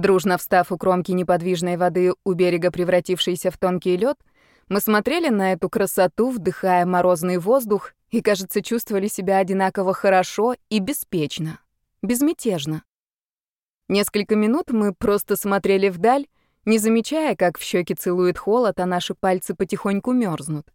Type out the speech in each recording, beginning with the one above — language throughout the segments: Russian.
Дружно встав у кромки неподвижной воды у берега, превратившейся в тонкий лед, мы смотрели на эту красоту, вдыхая морозный воздух, и, кажется, чувствовали себя одинаково хорошо и беспечно, безмятежно. Несколько минут мы просто смотрели вдаль, не замечая, как в щеки целует холод, а наши пальцы потихоньку мерзнут.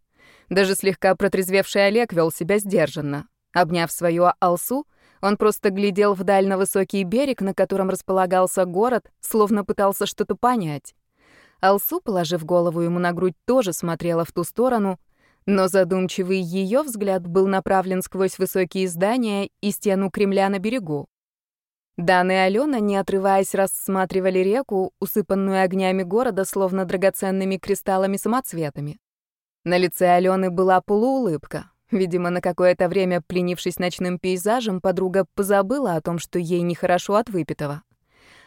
Даже слегка протрезвевший Олег вел себя сдержанно. Обняв свою алсу, он просто глядел вдаль на высокий берег, на котором располагался город, словно пытался что-то понять. Алсу, положив голову ему на грудь, тоже смотрела в ту сторону, но задумчивый ее взгляд был направлен сквозь высокие здания и стену Кремля на берегу. Дан и Алена, не отрываясь, рассматривали реку, усыпанную огнями города, словно драгоценными кристаллами-самоцветами. На лице Алены была полуулыбка. Видимо, на какое-то время, пленившись ночным пейзажем, подруга позабыла о том, что ей нехорошо от выпитого.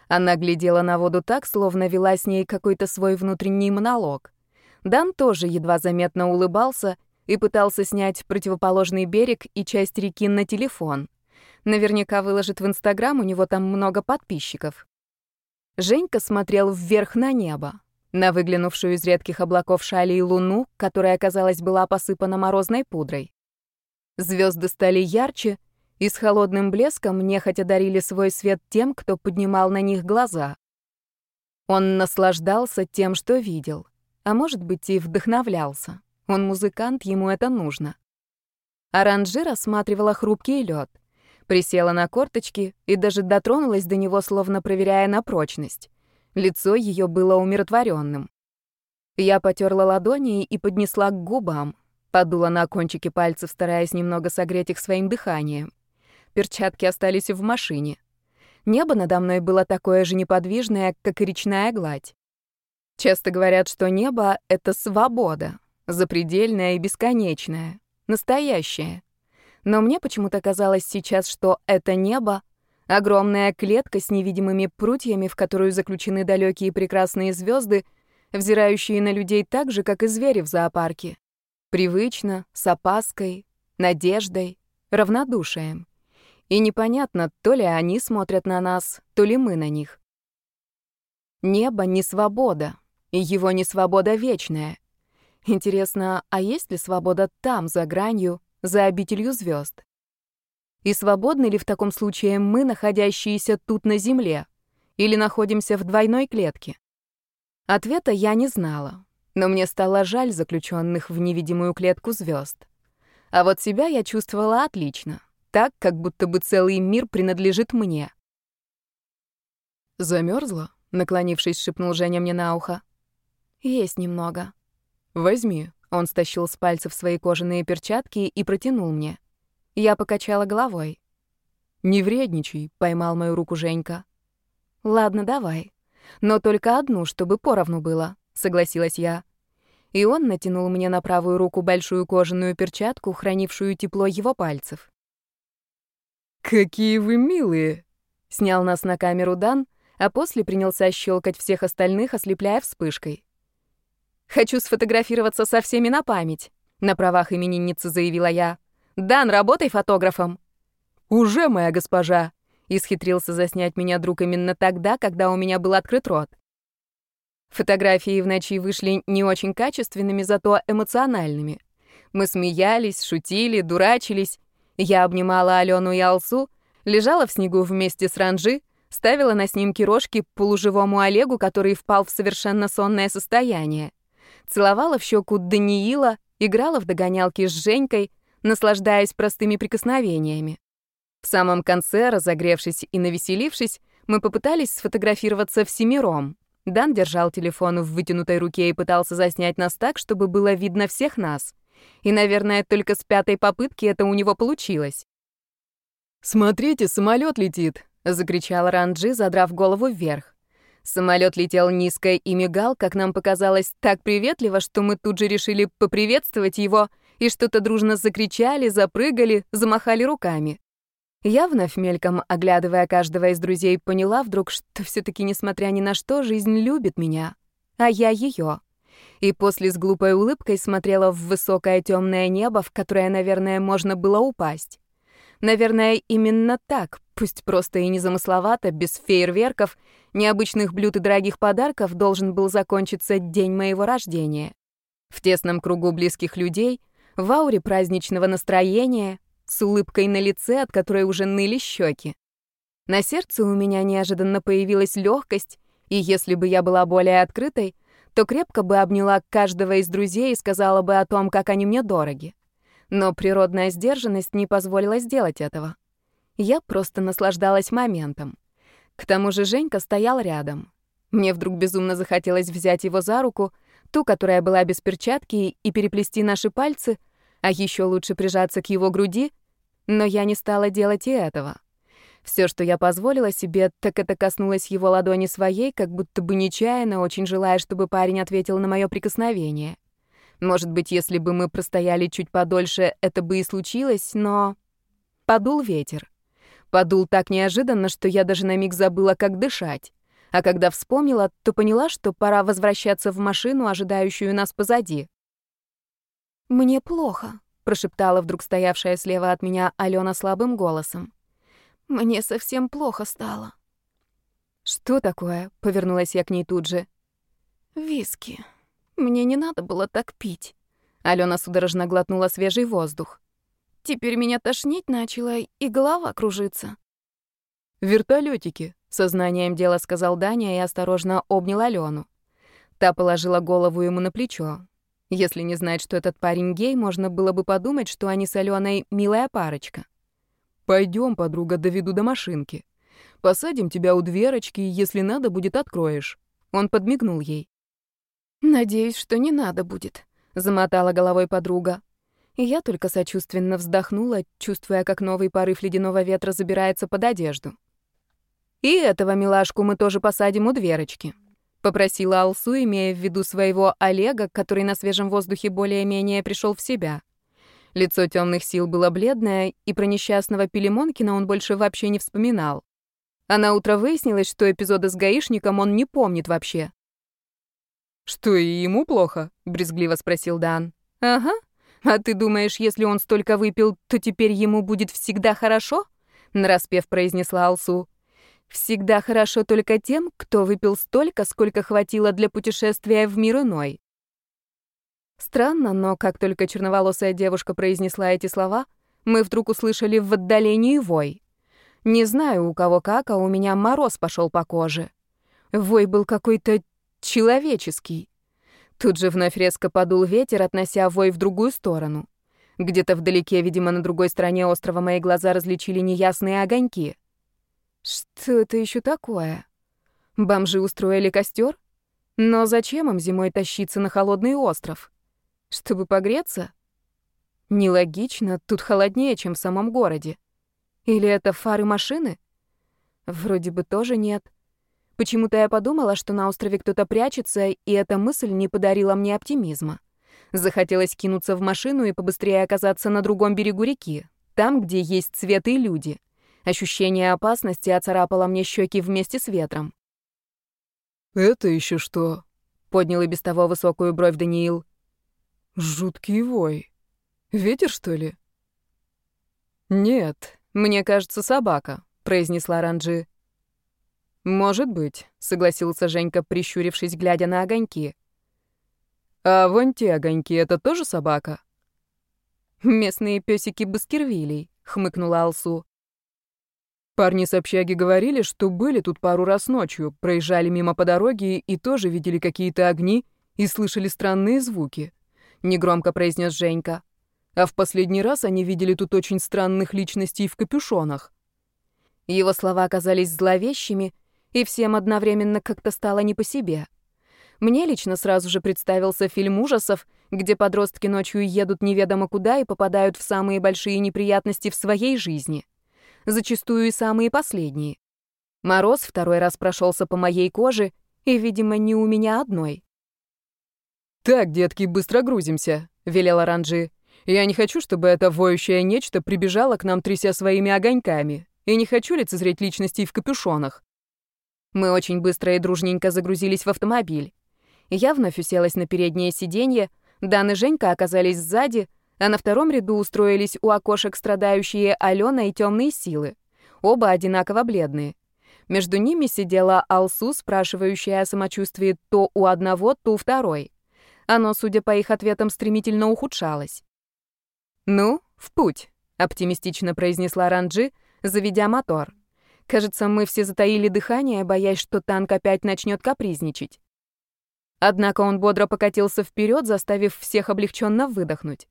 Она глядела на воду так, словно вела с ней какой-то свой внутренний монолог. Дан тоже едва заметно улыбался и пытался снять противоположный берег и часть реки на телефон. Наверняка выложит в Инстаграм, у него там много подписчиков. Женька смотрел вверх на небо, на выглянувшую из редких облаков шали и луну, которая, казалось, была посыпана морозной пудрой. Звезды стали ярче, и с холодным блеском нехотя дарили свой свет тем, кто поднимал на них глаза. Он наслаждался тем, что видел, а может быть и вдохновлялся. Он музыкант, ему это нужно. Оранжи рассматривала хрупкий лед, присела на корточки и даже дотронулась до него, словно проверяя на прочность. Лицо ее было умиротворенным. Я потерла ладони и поднесла к губам, подула на кончики пальцев, стараясь немного согреть их своим дыханием. Перчатки остались в машине. Небо надо мной было такое же неподвижное, как и речная гладь. Часто говорят, что небо — это свобода, запредельная и бесконечная, настоящая. Но мне почему-то казалось сейчас, что это небо — огромная клетка с невидимыми прутьями, в которую заключены далекие прекрасные звезды, взирающие на людей так же, как и звери в зоопарке. Привычно, с опаской, надеждой, равнодушием. И непонятно, то ли они смотрят на нас, то ли мы на них. Небо не свобода, и его не свобода вечная. Интересно, а есть ли свобода там, за гранью, за обителью звезд? И свободны ли в таком случае мы, находящиеся тут на Земле? Или находимся в двойной клетке? Ответа я не знала, но мне стало жаль заключенных в невидимую клетку звезд. А вот себя я чувствовала отлично, так, как будто бы целый мир принадлежит мне. Замерзла? наклонившись, шепнул Женя мне на ухо. Есть немного. Возьми. Он стащил с пальцев свои кожаные перчатки и протянул мне. Я покачала головой. «Не вредничай», — поймал мою руку Женька. «Ладно, давай. Но только одну, чтобы поровну было», — согласилась я. И он натянул мне на правую руку большую кожаную перчатку, хранившую тепло его пальцев. «Какие вы милые!» — снял нас на камеру Дан, а после принялся щелкать всех остальных, ослепляя вспышкой. Хочу сфотографироваться со всеми на память», — на правах именинницы заявила я. «Дан, работай фотографом». «Уже, моя госпожа», — исхитрился заснять меня друг именно тогда, когда у меня был открыт рот. Фотографии в ночи вышли не очень качественными, зато эмоциональными. Мы смеялись, шутили, дурачились. Я обнимала Алену и Алсу, лежала в снегу вместе с Ранжи, ставила на снимки рожки полуживому Олегу, который впал в совершенно сонное состояние целовала в щеку Даниила, играла в догонялки с Женькой, наслаждаясь простыми прикосновениями. В самом конце, разогревшись и навеселившись, мы попытались сфотографироваться всемиром. Дан держал телефон в вытянутой руке и пытался заснять нас так, чтобы было видно всех нас. И, наверное, только с пятой попытки это у него получилось. «Смотрите, самолет летит!» — закричал Ранджи, задрав голову вверх. Самолет летел низко и мигал, как нам показалось, так приветливо, что мы тут же решили поприветствовать его и что-то дружно закричали, запрыгали, замахали руками. Я вновь мельком, оглядывая каждого из друзей, поняла вдруг, что все таки несмотря ни на что, жизнь любит меня, а я ее. И после с глупой улыбкой смотрела в высокое темное небо, в которое, наверное, можно было упасть. Наверное, именно так, пусть просто и незамысловато, без фейерверков, необычных блюд и дорогих подарков, должен был закончиться день моего рождения. В тесном кругу близких людей, в ауре праздничного настроения, с улыбкой на лице, от которой уже ныли щеки. На сердце у меня неожиданно появилась легкость, и если бы я была более открытой, то крепко бы обняла каждого из друзей и сказала бы о том, как они мне дороги. Но природная сдержанность не позволила сделать этого. Я просто наслаждалась моментом. К тому же Женька стоял рядом. Мне вдруг безумно захотелось взять его за руку, ту, которая была без перчатки, и переплести наши пальцы, а еще лучше прижаться к его груди, но я не стала делать и этого. Все, что я позволила себе, так это коснулась его ладони своей, как будто бы нечаянно, очень желая, чтобы парень ответил на мое прикосновение. Может быть, если бы мы простояли чуть подольше, это бы и случилось, но... Подул ветер. Подул так неожиданно, что я даже на миг забыла, как дышать. А когда вспомнила, то поняла, что пора возвращаться в машину, ожидающую нас позади. «Мне плохо», — прошептала вдруг стоявшая слева от меня Алена слабым голосом. «Мне совсем плохо стало». «Что такое?» — повернулась я к ней тут же. «Виски», мне не надо было так пить. Алена судорожно глотнула свежий воздух. Теперь меня тошнить начало, и голова кружится. «Вертолетики», — сознанием дела сказал Даня и осторожно обнял Алену. Та положила голову ему на плечо. Если не знать, что этот парень гей, можно было бы подумать, что они с Аленой милая парочка. Пойдем, подруга, доведу до машинки. Посадим тебя у дверочки, если надо будет, откроешь». Он подмигнул ей. «Надеюсь, что не надо будет», — замотала головой подруга. Я только сочувственно вздохнула, чувствуя, как новый порыв ледяного ветра забирается под одежду. «И этого милашку мы тоже посадим у дверочки», — попросила Алсу, имея в виду своего Олега, который на свежем воздухе более-менее пришел в себя. Лицо темных сил было бледное, и про несчастного Пелемонкина он больше вообще не вспоминал. А на утро выяснилось, что эпизода с гаишником он не помнит вообще. «Что, и ему плохо?» — брезгливо спросил Дан. «Ага. А ты думаешь, если он столько выпил, то теперь ему будет всегда хорошо?» — нараспев произнесла Алсу. «Всегда хорошо только тем, кто выпил столько, сколько хватило для путешествия в мир иной». Странно, но как только черноволосая девушка произнесла эти слова, мы вдруг услышали в отдалении вой. Не знаю, у кого как, а у меня мороз пошел по коже. Вой был какой-то человеческий. Тут же вновь резко подул ветер, относя вой в другую сторону. Где-то вдалеке, видимо, на другой стороне острова мои глаза различили неясные огоньки. Что это еще такое? Бомжи устроили костер? Но зачем им зимой тащиться на холодный остров? Чтобы погреться? Нелогично, тут холоднее, чем в самом городе. Или это фары машины? Вроде бы тоже нет. Почему-то я подумала, что на острове кто-то прячется, и эта мысль не подарила мне оптимизма. Захотелось кинуться в машину и побыстрее оказаться на другом берегу реки, там, где есть цвет и люди. Ощущение опасности оцарапало мне щеки вместе с ветром. «Это еще что?» — поднял и без того высокую бровь Даниил. «Жуткий вой. Ветер, что ли?» «Нет, мне кажется, собака», — произнесла Ранджи. «Может быть», — согласился Женька, прищурившись, глядя на огоньки. «А вон те огоньки — это тоже собака?» «Местные песики Баскервилей», — хмыкнула Алсу. Парни с общаги говорили, что были тут пару раз ночью, проезжали мимо по дороге и тоже видели какие-то огни и слышали странные звуки. Негромко произнес Женька. А в последний раз они видели тут очень странных личностей в капюшонах. Его слова оказались зловещими, и всем одновременно как-то стало не по себе. Мне лично сразу же представился фильм ужасов, где подростки ночью едут неведомо куда и попадают в самые большие неприятности в своей жизни. Зачастую и самые последние. Мороз второй раз прошелся по моей коже, и, видимо, не у меня одной. «Так, детки, быстро грузимся», — велел Оранжи. «Я не хочу, чтобы это воющее нечто прибежало к нам, тряся своими огоньками, и не хочу лицезреть личностей в капюшонах. Мы очень быстро и дружненько загрузились в автомобиль. Я вновь уселась на переднее сиденье, Дан и Женька оказались сзади, А на втором ряду устроились у окошек страдающие Алена и темные силы. Оба одинаково бледные. Между ними сидела Алсу, спрашивающая о самочувствии то у одного, то у второй. Оно, судя по их ответам, стремительно ухудшалось. «Ну, в путь», — оптимистично произнесла Ранджи, заведя мотор. Кажется, мы все затаили дыхание, боясь, что танк опять начнет капризничать. Однако он бодро покатился вперед, заставив всех облегченно выдохнуть.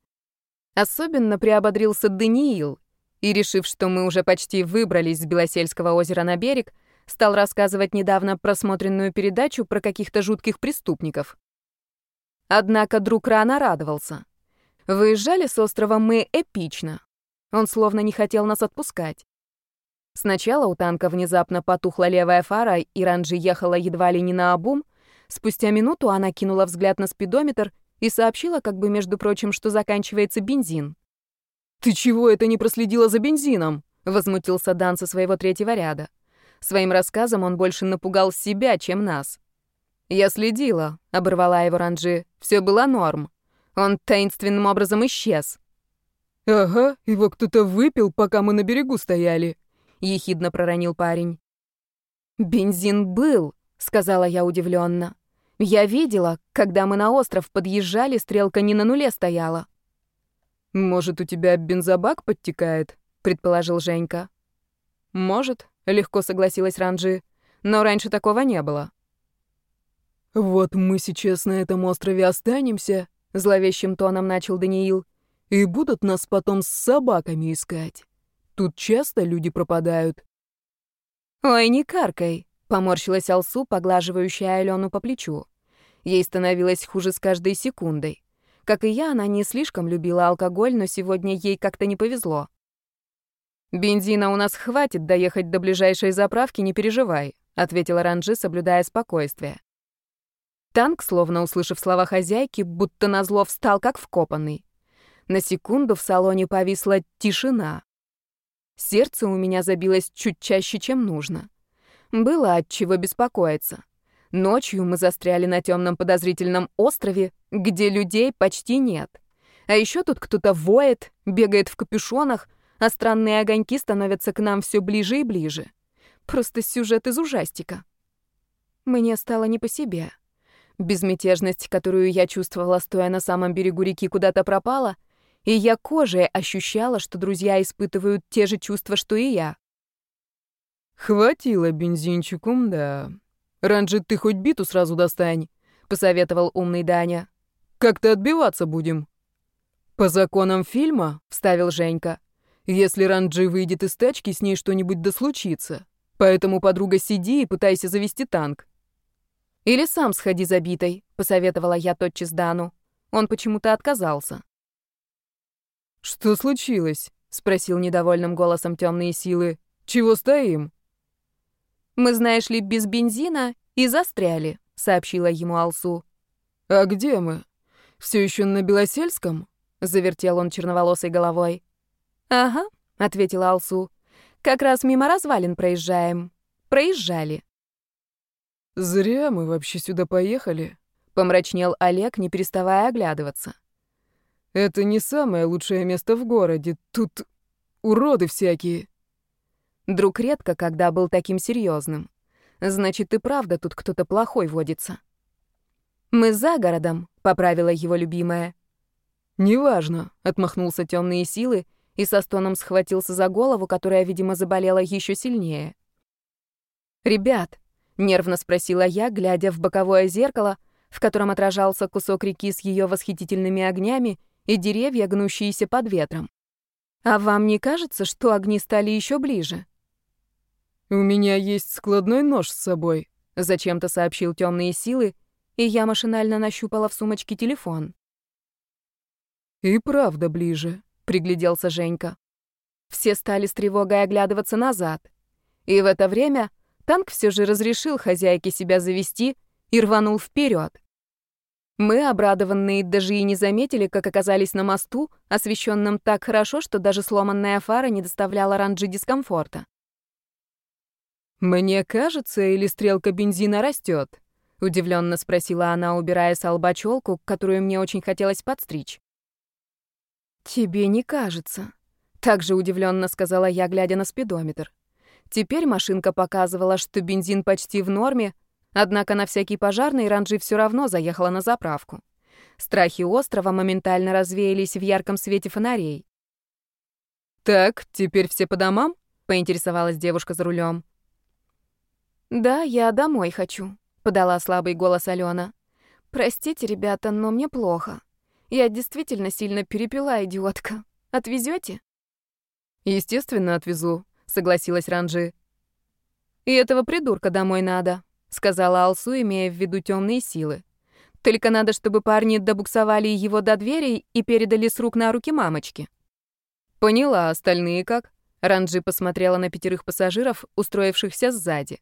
Особенно приободрился Даниил, и, решив, что мы уже почти выбрались с Белосельского озера на берег, стал рассказывать недавно просмотренную передачу про каких-то жутких преступников. Однако друг рано радовался. Выезжали с острова мы эпично. Он словно не хотел нас отпускать. Сначала у танка внезапно потухла левая фара, и Ранджи ехала едва ли не на обум. Спустя минуту она кинула взгляд на спидометр и сообщила, как бы, между прочим, что заканчивается бензин. «Ты чего это не проследила за бензином?» — возмутился Дан со своего третьего ряда. Своим рассказом он больше напугал себя, чем нас. «Я следила», — оборвала его Ранджи. Все было норм. Он таинственным образом исчез». «Ага, его кто-то выпил, пока мы на берегу стояли», — ехидно проронил парень. «Бензин был», — сказала я удивленно. «Я видела, когда мы на остров подъезжали, стрелка не на нуле стояла». «Может, у тебя бензобак подтекает?» — предположил Женька. «Может», — легко согласилась Ранджи, «но раньше такого не было». «Вот мы сейчас на этом острове останемся», — зловещим тоном начал Даниил, «и будут нас потом с собаками искать». Тут часто люди пропадают. Ой, не каркай, поморщилась Алсу, поглаживающая Алену по плечу. Ей становилось хуже с каждой секундой. Как и я, она не слишком любила алкоголь, но сегодня ей как-то не повезло. «Бензина у нас хватит доехать до ближайшей заправки, не переживай», ответила Ранжи, соблюдая спокойствие. Танк, словно услышав слова хозяйки, будто назло встал как вкопанный. На секунду в салоне повисла тишина. Сердце у меня забилось чуть чаще, чем нужно. Было от чего беспокоиться. Ночью мы застряли на темном подозрительном острове, где людей почти нет. А еще тут кто-то воет, бегает в капюшонах, а странные огоньки становятся к нам все ближе и ближе. Просто сюжет из ужастика. Мне стало не по себе. Безмятежность, которую я чувствовала, стоя на самом берегу реки, куда-то пропала — и я кожей ощущала, что друзья испытывают те же чувства, что и я. «Хватило бензинчику, да. Раньше ты хоть биту сразу достань», — посоветовал умный Даня. «Как-то отбиваться будем». «По законам фильма», — вставил Женька, «если Ранджи выйдет из тачки, с ней что-нибудь да случится. Поэтому, подруга, сиди и пытайся завести танк». «Или сам сходи за битой», — посоветовала я тотчас Дану. Он почему-то отказался. «Что случилось?» — спросил недовольным голосом темные силы. «Чего стоим?» «Мы, знаешь ли, без бензина и застряли», — сообщила ему Алсу. «А где мы? Все еще на Белосельском?» — завертел он черноволосой головой. «Ага», — ответила Алсу. «Как раз мимо развалин проезжаем. Проезжали». «Зря мы вообще сюда поехали», — помрачнел Олег, не переставая оглядываться. Это не самое лучшее место в городе. Тут уроды всякие. Друг редко когда был таким серьезным. Значит, и правда тут кто-то плохой водится. Мы за городом, поправила его любимая. Неважно, отмахнулся темные силы и со стоном схватился за голову, которая, видимо, заболела еще сильнее. Ребят, нервно спросила я, глядя в боковое зеркало, в котором отражался кусок реки с ее восхитительными огнями и деревья, гнущиеся под ветром. А вам не кажется, что огни стали еще ближе? У меня есть складной нож с собой, зачем-то сообщил темные силы, и я машинально нащупала в сумочке телефон. И правда ближе, пригляделся Женька. Все стали с тревогой оглядываться назад. И в это время танк все же разрешил хозяйке себя завести и рванул вперед. Мы, обрадованные, даже и не заметили, как оказались на мосту, освещенном так хорошо, что даже сломанная фара не доставляла Ранджи дискомфорта. «Мне кажется, или стрелка бензина растет?» — удивленно спросила она, убирая с которую мне очень хотелось подстричь. Тебе не кажется. Так же удивленно сказала я, глядя на спидометр. Теперь машинка показывала, что бензин почти в норме, однако на всякий пожарный Ранжи все равно заехала на заправку. Страхи острова моментально развеялись в ярком свете фонарей. «Так, теперь все по домам?» — поинтересовалась девушка за рулем. «Да, я домой хочу», — подала слабый голос Алена. «Простите, ребята, но мне плохо. Я действительно сильно перепила, идиотка. Отвезете? «Естественно, отвезу», — согласилась Ранжи. «И этого придурка домой надо», — сказала Алсу, имея в виду темные силы. «Только надо, чтобы парни добуксовали его до двери и передали с рук на руки мамочки». «Поняла, остальные как?» Ранжи посмотрела на пятерых пассажиров, устроившихся сзади.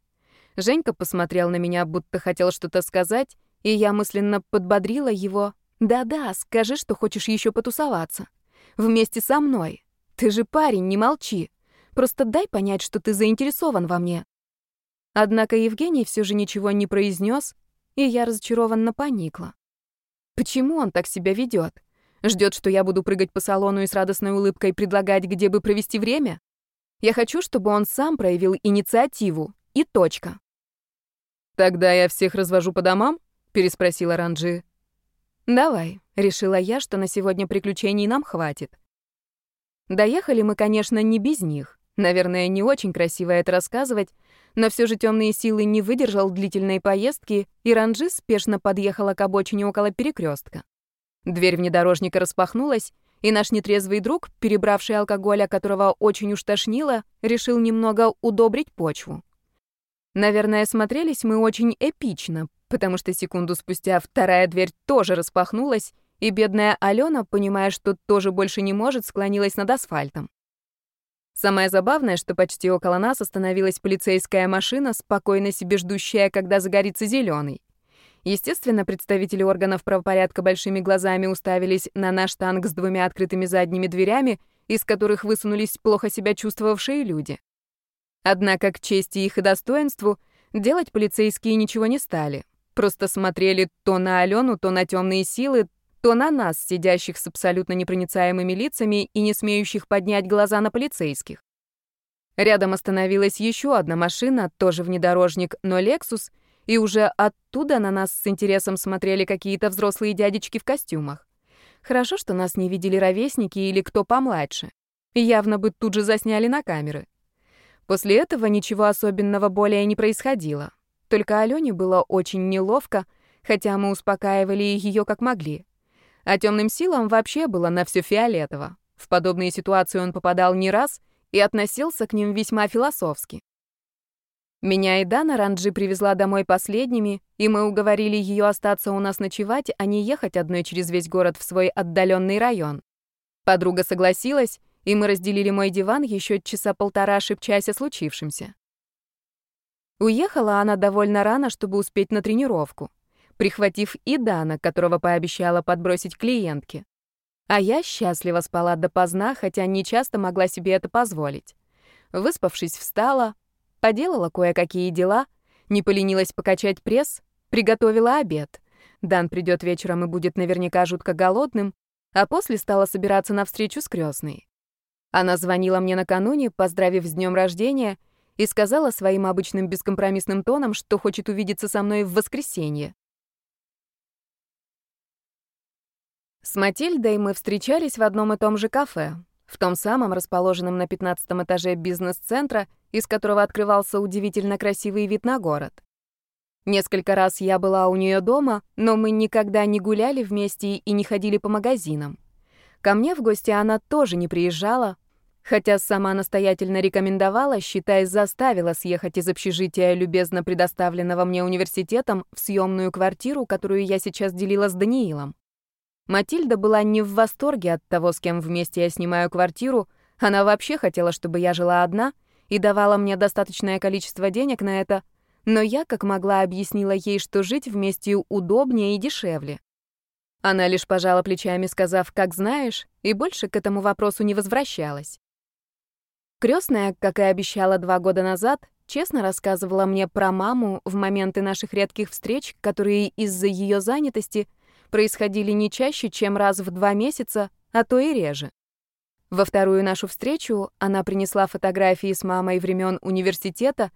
Женька посмотрел на меня, будто хотел что-то сказать, и я мысленно подбодрила его. «Да-да, скажи, что хочешь еще потусоваться. Вместе со мной. Ты же парень, не молчи. Просто дай понять, что ты заинтересован во мне». Однако Евгений все же ничего не произнес, и я разочарованно поникла. Почему он так себя ведет? Ждет, что я буду прыгать по салону и с радостной улыбкой предлагать, где бы провести время? Я хочу, чтобы он сам проявил инициативу. И точка. «Тогда я всех развожу по домам?» — переспросила Ранджи. «Давай», — решила я, что на сегодня приключений нам хватит. Доехали мы, конечно, не без них. Наверное, не очень красиво это рассказывать, но все же темные силы не выдержал длительной поездки, и Ранджи спешно подъехала к обочине около перекрестка. Дверь внедорожника распахнулась, и наш нетрезвый друг, перебравший алкоголя, которого очень уж тошнило, решил немного удобрить почву. Наверное, смотрелись мы очень эпично, потому что секунду спустя вторая дверь тоже распахнулась, и бедная Алена, понимая, что тоже больше не может, склонилась над асфальтом. Самое забавное, что почти около нас остановилась полицейская машина, спокойно себе ждущая, когда загорится зеленый. Естественно, представители органов правопорядка большими глазами уставились на наш танк с двумя открытыми задними дверями, из которых высунулись плохо себя чувствовавшие люди. Однако к чести их и достоинству делать полицейские ничего не стали. Просто смотрели то на Алену, то на темные силы, то на нас, сидящих с абсолютно непроницаемыми лицами и не смеющих поднять глаза на полицейских. Рядом остановилась еще одна машина, тоже внедорожник, но «Лексус», и уже оттуда на нас с интересом смотрели какие-то взрослые дядечки в костюмах. Хорошо, что нас не видели ровесники или кто помладше. Явно бы тут же засняли на камеры. После этого ничего особенного более не происходило. Только Алёне было очень неловко, хотя мы успокаивали ее как могли. А темным силам вообще было на все фиолетово. В подобные ситуации он попадал не раз и относился к ним весьма философски. Меня и Дана Ранджи привезла домой последними, и мы уговорили ее остаться у нас ночевать, а не ехать одной через весь город в свой отдаленный район. Подруга согласилась, и мы разделили мой диван еще часа полтора, шепчась о случившемся. Уехала она довольно рано, чтобы успеть на тренировку, прихватив и Дана, которого пообещала подбросить клиентке. А я счастливо спала допоздна, хотя не часто могла себе это позволить. Выспавшись, встала, поделала кое-какие дела, не поленилась покачать пресс, приготовила обед. Дан придет вечером и будет наверняка жутко голодным, а после стала собираться на встречу с крестной. Она звонила мне накануне, поздравив с днем рождения, и сказала своим обычным бескомпромиссным тоном, что хочет увидеться со мной в воскресенье. С Матильдой мы встречались в одном и том же кафе, в том самом расположенном на 15 этаже бизнес-центра, из которого открывался удивительно красивый вид на город. Несколько раз я была у нее дома, но мы никогда не гуляли вместе и не ходили по магазинам. Ко мне в гости она тоже не приезжала, Хотя сама настоятельно рекомендовала, считай, заставила съехать из общежития, любезно предоставленного мне университетом, в съемную квартиру, которую я сейчас делила с Даниилом. Матильда была не в восторге от того, с кем вместе я снимаю квартиру, она вообще хотела, чтобы я жила одна, и давала мне достаточное количество денег на это, но я, как могла, объяснила ей, что жить вместе удобнее и дешевле. Она лишь пожала плечами, сказав, как знаешь, и больше к этому вопросу не возвращалась. Крестная, как и обещала два года назад, честно рассказывала мне про маму в моменты наших редких встреч, которые из-за ее занятости происходили не чаще, чем раз в два месяца, а то и реже. Во вторую нашу встречу она принесла фотографии с мамой времен университета,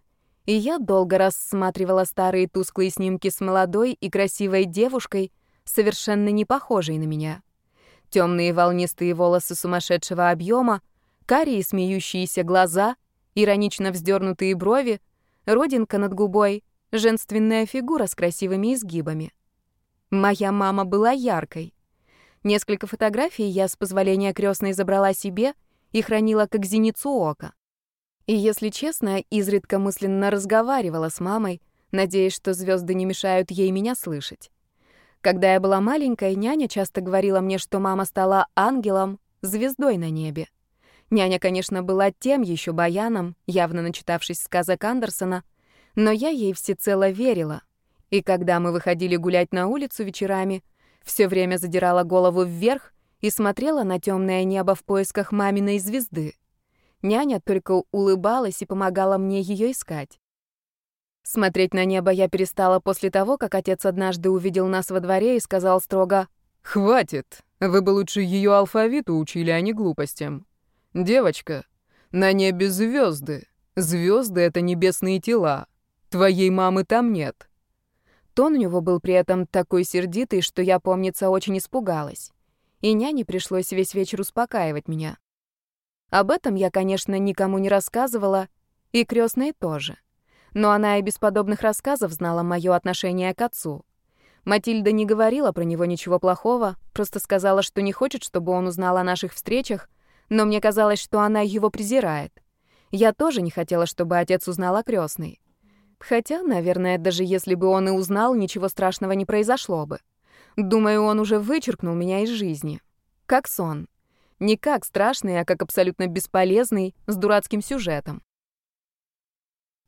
и я долго рассматривала старые тусклые снимки с молодой и красивой девушкой, совершенно не похожей на меня. Темные волнистые волосы сумасшедшего объема, карие смеющиеся глаза, иронично вздернутые брови, родинка над губой, женственная фигура с красивыми изгибами. Моя мама была яркой. Несколько фотографий я с позволения крестной забрала себе и хранила как зеницу ока. И, если честно, изредка мысленно разговаривала с мамой, надеясь, что звезды не мешают ей меня слышать. Когда я была маленькой, няня часто говорила мне, что мама стала ангелом, звездой на небе. Няня, конечно, была тем еще баяном, явно начитавшись сказок Андерсона, но я ей всецело верила. И когда мы выходили гулять на улицу вечерами, все время задирала голову вверх и смотрела на темное небо в поисках маминой звезды. Няня только улыбалась и помогала мне ее искать. Смотреть на небо я перестала после того, как отец однажды увидел нас во дворе и сказал строго «Хватит, вы бы лучше ее алфавиту учили, а не глупостям. Девочка, на небе звезды. Звезды — это небесные тела. Твоей мамы там нет». Тон у него был при этом такой сердитый, что я, помнится, очень испугалась. И няне пришлось весь вечер успокаивать меня. Об этом я, конечно, никому не рассказывала, и крестной тоже но она и без подобных рассказов знала мое отношение к отцу. Матильда не говорила про него ничего плохого, просто сказала, что не хочет, чтобы он узнал о наших встречах, но мне казалось, что она его презирает. Я тоже не хотела, чтобы отец узнал о крестной. Хотя, наверное, даже если бы он и узнал, ничего страшного не произошло бы. Думаю, он уже вычеркнул меня из жизни. Как сон. Не как страшный, а как абсолютно бесполезный, с дурацким сюжетом.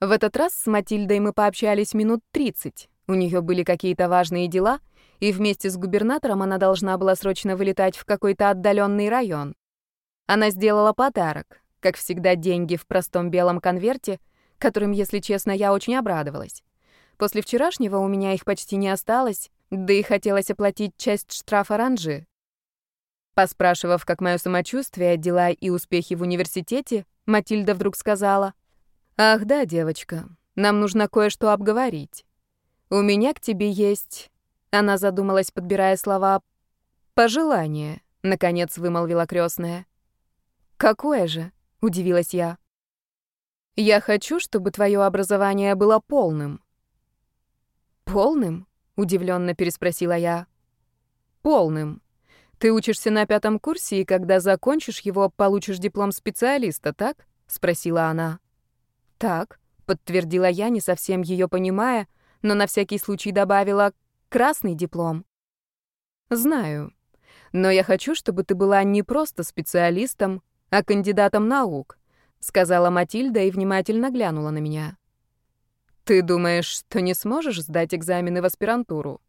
В этот раз с Матильдой мы пообщались минут 30. У нее были какие-то важные дела, и вместе с губернатором она должна была срочно вылетать в какой-то отдаленный район. Она сделала подарок, как всегда, деньги в простом белом конверте, которым, если честно, я очень обрадовалась. После вчерашнего у меня их почти не осталось, да и хотелось оплатить часть штрафа ранжи. Поспрашивав, как мое самочувствие, дела и успехи в университете, Матильда вдруг сказала — «Ах да, девочка, нам нужно кое-что обговорить. У меня к тебе есть...» Она задумалась, подбирая слова. «Пожелание», — наконец вымолвила крестная. «Какое же?» — удивилась я. «Я хочу, чтобы твое образование было полным». «Полным?» — удивленно переспросила я. «Полным. Ты учишься на пятом курсе, и когда закончишь его, получишь диплом специалиста, так?» — спросила она. «Так», — подтвердила я, не совсем ее понимая, но на всякий случай добавила «красный диплом». «Знаю. Но я хочу, чтобы ты была не просто специалистом, а кандидатом наук», — сказала Матильда и внимательно глянула на меня. «Ты думаешь, что не сможешь сдать экзамены в аспирантуру?»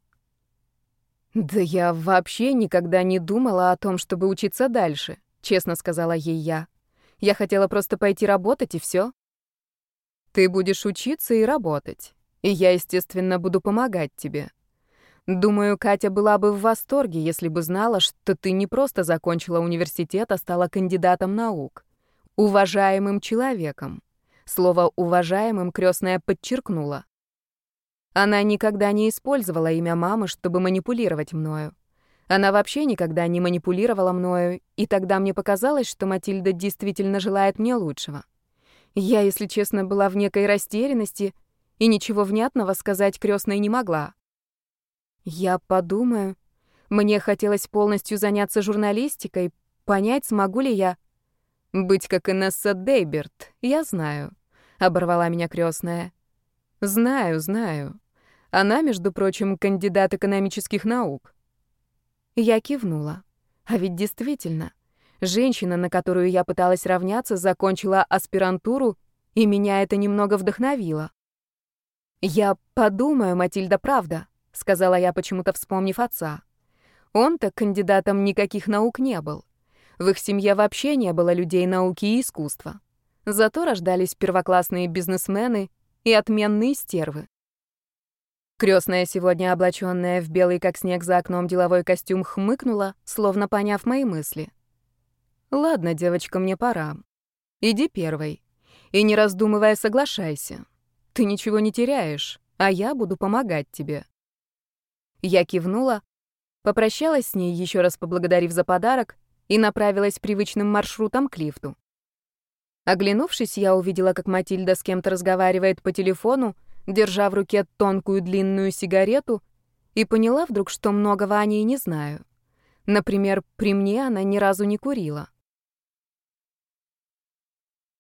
«Да я вообще никогда не думала о том, чтобы учиться дальше», — честно сказала ей я. «Я хотела просто пойти работать, и все. Ты будешь учиться и работать. И я, естественно, буду помогать тебе. Думаю, Катя была бы в восторге, если бы знала, что ты не просто закончила университет, а стала кандидатом наук. Уважаемым человеком. Слово «уважаемым» крестная подчеркнула. Она никогда не использовала имя мамы, чтобы манипулировать мною. Она вообще никогда не манипулировала мною, и тогда мне показалось, что Матильда действительно желает мне лучшего. Я, если честно, была в некой растерянности и ничего внятного сказать крестной не могла. Я подумаю. Мне хотелось полностью заняться журналистикой, понять, смогу ли я быть как Инесса Дейберт. Я знаю, оборвала меня крестная. Знаю, знаю. Она, между прочим, кандидат экономических наук. Я кивнула. А ведь действительно, Женщина, на которую я пыталась равняться, закончила аспирантуру, и меня это немного вдохновило. «Я подумаю, Матильда, правда», — сказала я, почему-то вспомнив отца. Он-то кандидатом никаких наук не был. В их семье вообще не было людей науки и искусства. Зато рождались первоклассные бизнесмены и отменные стервы. Крестная, сегодня облаченная в белый как снег за окном деловой костюм, хмыкнула, словно поняв мои мысли. «Ладно, девочка, мне пора. Иди первой. И не раздумывая, соглашайся. Ты ничего не теряешь, а я буду помогать тебе». Я кивнула, попрощалась с ней, еще раз поблагодарив за подарок, и направилась привычным маршрутом к лифту. Оглянувшись, я увидела, как Матильда с кем-то разговаривает по телефону, держа в руке тонкую длинную сигарету, и поняла вдруг, что многого о ней не знаю. Например, при мне она ни разу не курила.